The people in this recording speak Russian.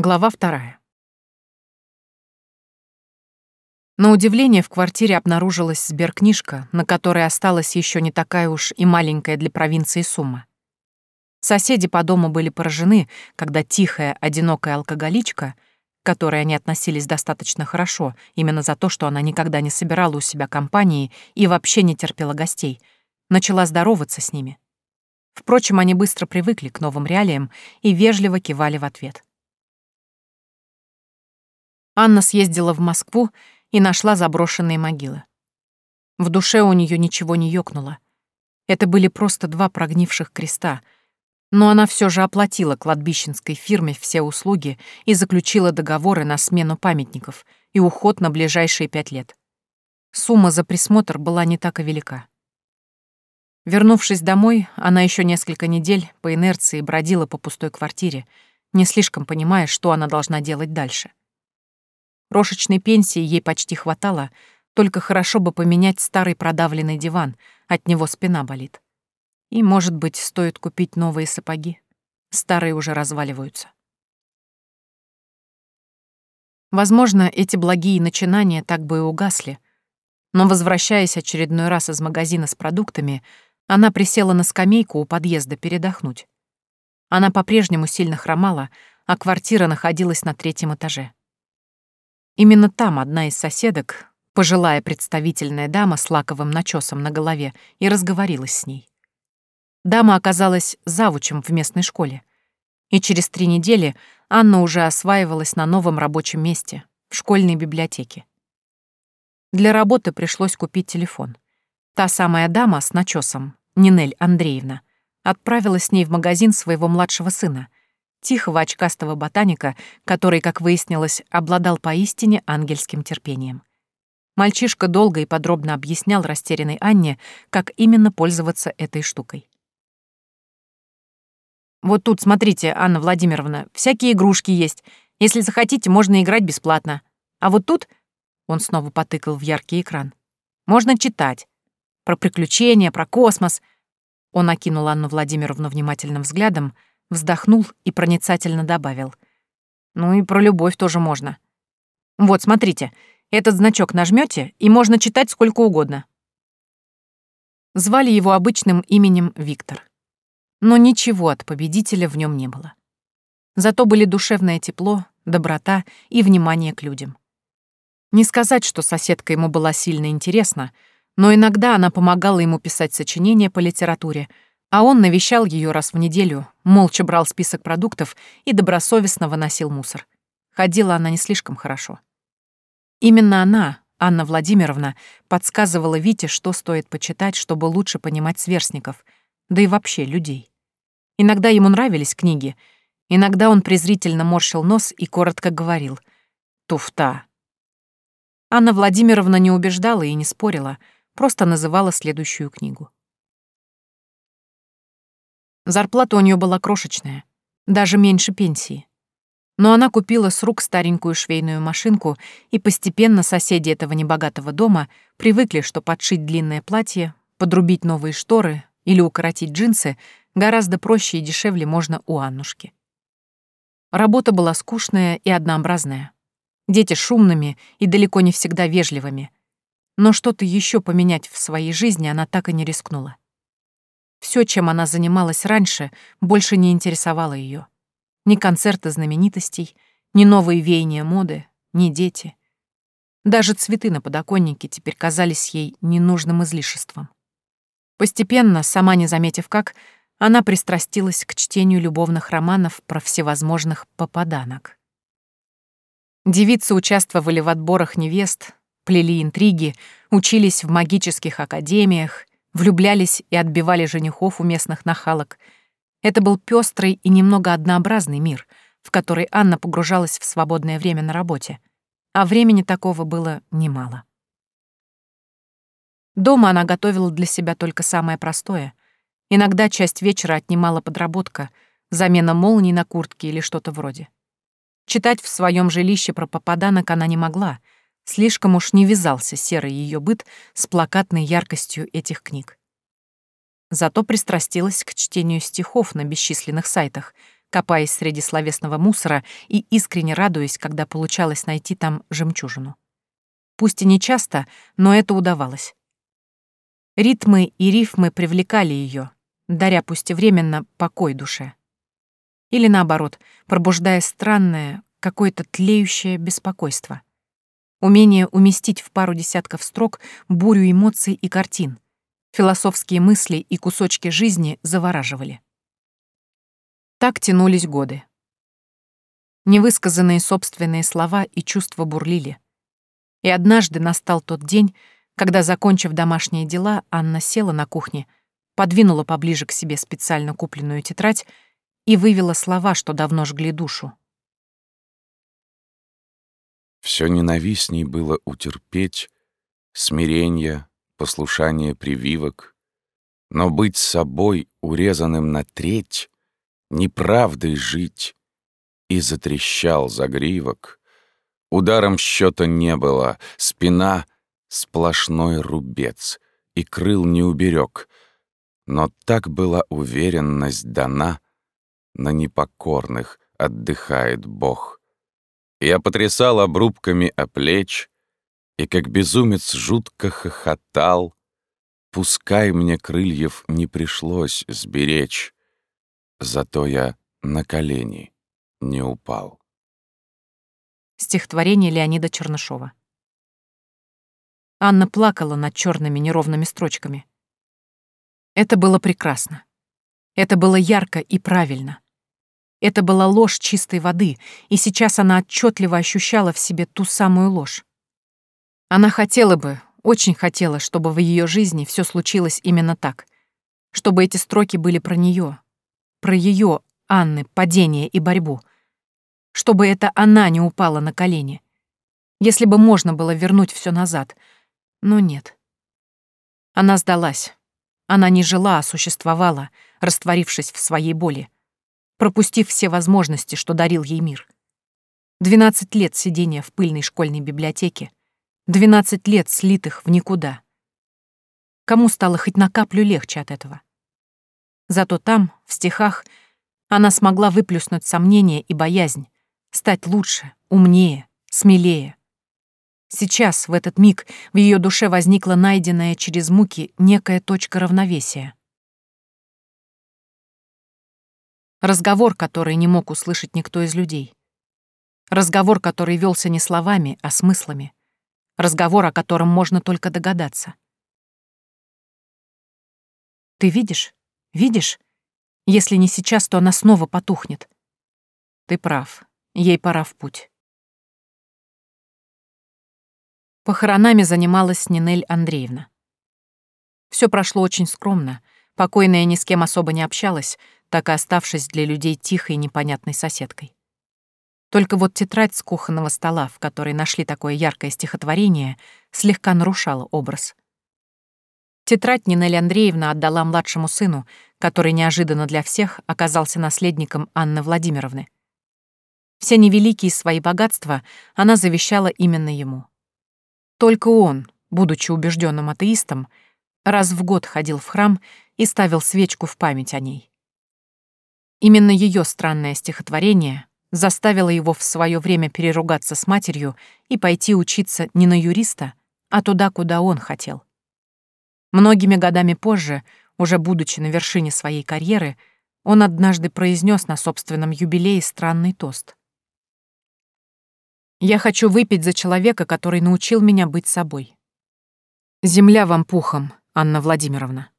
Глава вторая. На удивление в квартире обнаружилась сберкнижка, на которой осталась еще не такая уж и маленькая для провинции сумма. Соседи по дому были поражены, когда тихая, одинокая алкоголичка, к которой они относились достаточно хорошо, именно за то, что она никогда не собирала у себя компании и вообще не терпела гостей, начала здороваться с ними. Впрочем, они быстро привыкли к новым реалиям и вежливо кивали в ответ. Анна съездила в Москву и нашла заброшенные могилы. В душе у нее ничего не ёкнуло. Это были просто два прогнивших креста, но она все же оплатила кладбищенской фирме все услуги и заключила договоры на смену памятников и уход на ближайшие пять лет. Сумма за присмотр была не так и велика. Вернувшись домой, она еще несколько недель по инерции бродила по пустой квартире, не слишком понимая, что она должна делать дальше. Крошечной пенсии ей почти хватало, только хорошо бы поменять старый продавленный диван, от него спина болит. И, может быть, стоит купить новые сапоги. Старые уже разваливаются. Возможно, эти благие начинания так бы и угасли, но, возвращаясь очередной раз из магазина с продуктами, она присела на скамейку у подъезда передохнуть. Она по-прежнему сильно хромала, а квартира находилась на третьем этаже. Именно там одна из соседок, пожилая представительная дама с лаковым начесом на голове, и разговорилась с ней. Дама оказалась завучем в местной школе. И через три недели Анна уже осваивалась на новом рабочем месте, в школьной библиотеке. Для работы пришлось купить телефон. Та самая дама с начесом, Нинель Андреевна, отправилась с ней в магазин своего младшего сына — тихого очкастого ботаника, который, как выяснилось, обладал поистине ангельским терпением. Мальчишка долго и подробно объяснял растерянной Анне, как именно пользоваться этой штукой. «Вот тут, смотрите, Анна Владимировна, всякие игрушки есть. Если захотите, можно играть бесплатно. А вот тут...» — он снова потыкал в яркий экран. «Можно читать. Про приключения, про космос». Он окинул Анну Владимировну внимательным взглядом — вздохнул и проницательно добавил. «Ну и про любовь тоже можно. Вот, смотрите, этот значок нажмете, и можно читать сколько угодно». Звали его обычным именем Виктор. Но ничего от победителя в нем не было. Зато были душевное тепло, доброта и внимание к людям. Не сказать, что соседка ему была сильно интересна, но иногда она помогала ему писать сочинения по литературе — а он навещал ее раз в неделю, молча брал список продуктов и добросовестно выносил мусор. Ходила она не слишком хорошо. Именно она, Анна Владимировна, подсказывала Вите, что стоит почитать, чтобы лучше понимать сверстников, да и вообще людей. Иногда ему нравились книги, иногда он презрительно морщил нос и коротко говорил «Туфта». Анна Владимировна не убеждала и не спорила, просто называла следующую книгу. Зарплата у нее была крошечная, даже меньше пенсии. Но она купила с рук старенькую швейную машинку, и постепенно соседи этого небогатого дома привыкли, что подшить длинное платье, подрубить новые шторы или укоротить джинсы гораздо проще и дешевле можно у Аннушки. Работа была скучная и однообразная. Дети шумными и далеко не всегда вежливыми. Но что-то еще поменять в своей жизни она так и не рискнула. Все, чем она занималась раньше, больше не интересовало ее. Ни концерты знаменитостей, ни новые веяния моды, ни дети. Даже цветы на подоконнике теперь казались ей ненужным излишеством. Постепенно, сама не заметив как, она пристрастилась к чтению любовных романов про всевозможных попаданок. Девицы участвовали в отборах невест, плели интриги, учились в магических академиях, влюблялись и отбивали женихов у местных нахалок. Это был пестрый и немного однообразный мир, в который Анна погружалась в свободное время на работе, а времени такого было немало. Дома она готовила для себя только самое простое. Иногда часть вечера отнимала подработка, замена молний на куртке или что-то вроде. Читать в своем жилище про попаданок она не могла — Слишком уж не вязался серый ее быт с плакатной яркостью этих книг. Зато пристрастилась к чтению стихов на бесчисленных сайтах, копаясь среди словесного мусора и искренне радуясь, когда получалось найти там жемчужину. Пусть и не часто, но это удавалось. Ритмы и рифмы привлекали ее, даря пусть и временно покой душе. Или наоборот, пробуждая странное, какое-то тлеющее беспокойство. Умение уместить в пару десятков строк бурю эмоций и картин. Философские мысли и кусочки жизни завораживали. Так тянулись годы. Невысказанные собственные слова и чувства бурлили. И однажды настал тот день, когда, закончив домашние дела, Анна села на кухне, подвинула поближе к себе специально купленную тетрадь и вывела слова, что давно жгли душу. Все ненавистней было утерпеть смирение, послушание прививок, но быть собой, урезанным на треть, неправдой жить, и затрещал загривок. Ударом счета не было, спина — сплошной рубец, и крыл не уберег, но так была уверенность дана — на непокорных отдыхает Бог. Я потрясал обрубками о плеч, и как безумец жутко хохотал, Пускай мне крыльев не пришлось сберечь, Зато я на колени не упал. Стихотворение Леонида Чернышова. Анна плакала над черными неровными строчками. Это было прекрасно. Это было ярко и правильно. Это была ложь чистой воды, и сейчас она отчетливо ощущала в себе ту самую ложь. Она хотела бы, очень хотела, чтобы в ее жизни все случилось именно так. Чтобы эти строки были про нее, про ее, Анны, падение и борьбу. Чтобы это она не упала на колени. Если бы можно было вернуть все назад. Но нет. Она сдалась. Она не жила, а существовала, растворившись в своей боли, пропустив все возможности, что дарил ей мир. Двенадцать лет сидения в пыльной школьной библиотеке, двенадцать лет слитых в никуда. Кому стало хоть на каплю легче от этого? Зато там, в стихах, она смогла выплюснуть сомнения и боязнь, стать лучше, умнее, смелее. Сейчас, в этот миг, в ее душе возникла найденная через муки некая точка равновесия. Разговор, который не мог услышать никто из людей. Разговор, который велся не словами, а смыслами. Разговор, о котором можно только догадаться. Ты видишь? Видишь? Если не сейчас, то она снова потухнет. Ты прав. Ей пора в путь. Похоронами занималась Нинель Андреевна. Все прошло очень скромно. Покойная ни с кем особо не общалась, так и оставшись для людей тихой и непонятной соседкой. Только вот тетрадь с кухонного стола, в которой нашли такое яркое стихотворение, слегка нарушала образ. Тетрадь Нинель Андреевна отдала младшему сыну, который неожиданно для всех оказался наследником Анны Владимировны. Все невеликие свои богатства она завещала именно ему. Только он, будучи убежденным атеистом, раз в год ходил в храм и ставил свечку в память о ней. Именно ее странное стихотворение заставило его в свое время переругаться с матерью и пойти учиться не на юриста, а туда, куда он хотел. Многими годами позже, уже будучи на вершине своей карьеры, он однажды произнес на собственном юбилее странный тост. Я хочу выпить за человека, который научил меня быть собой. Земля вам пухом, Анна Владимировна.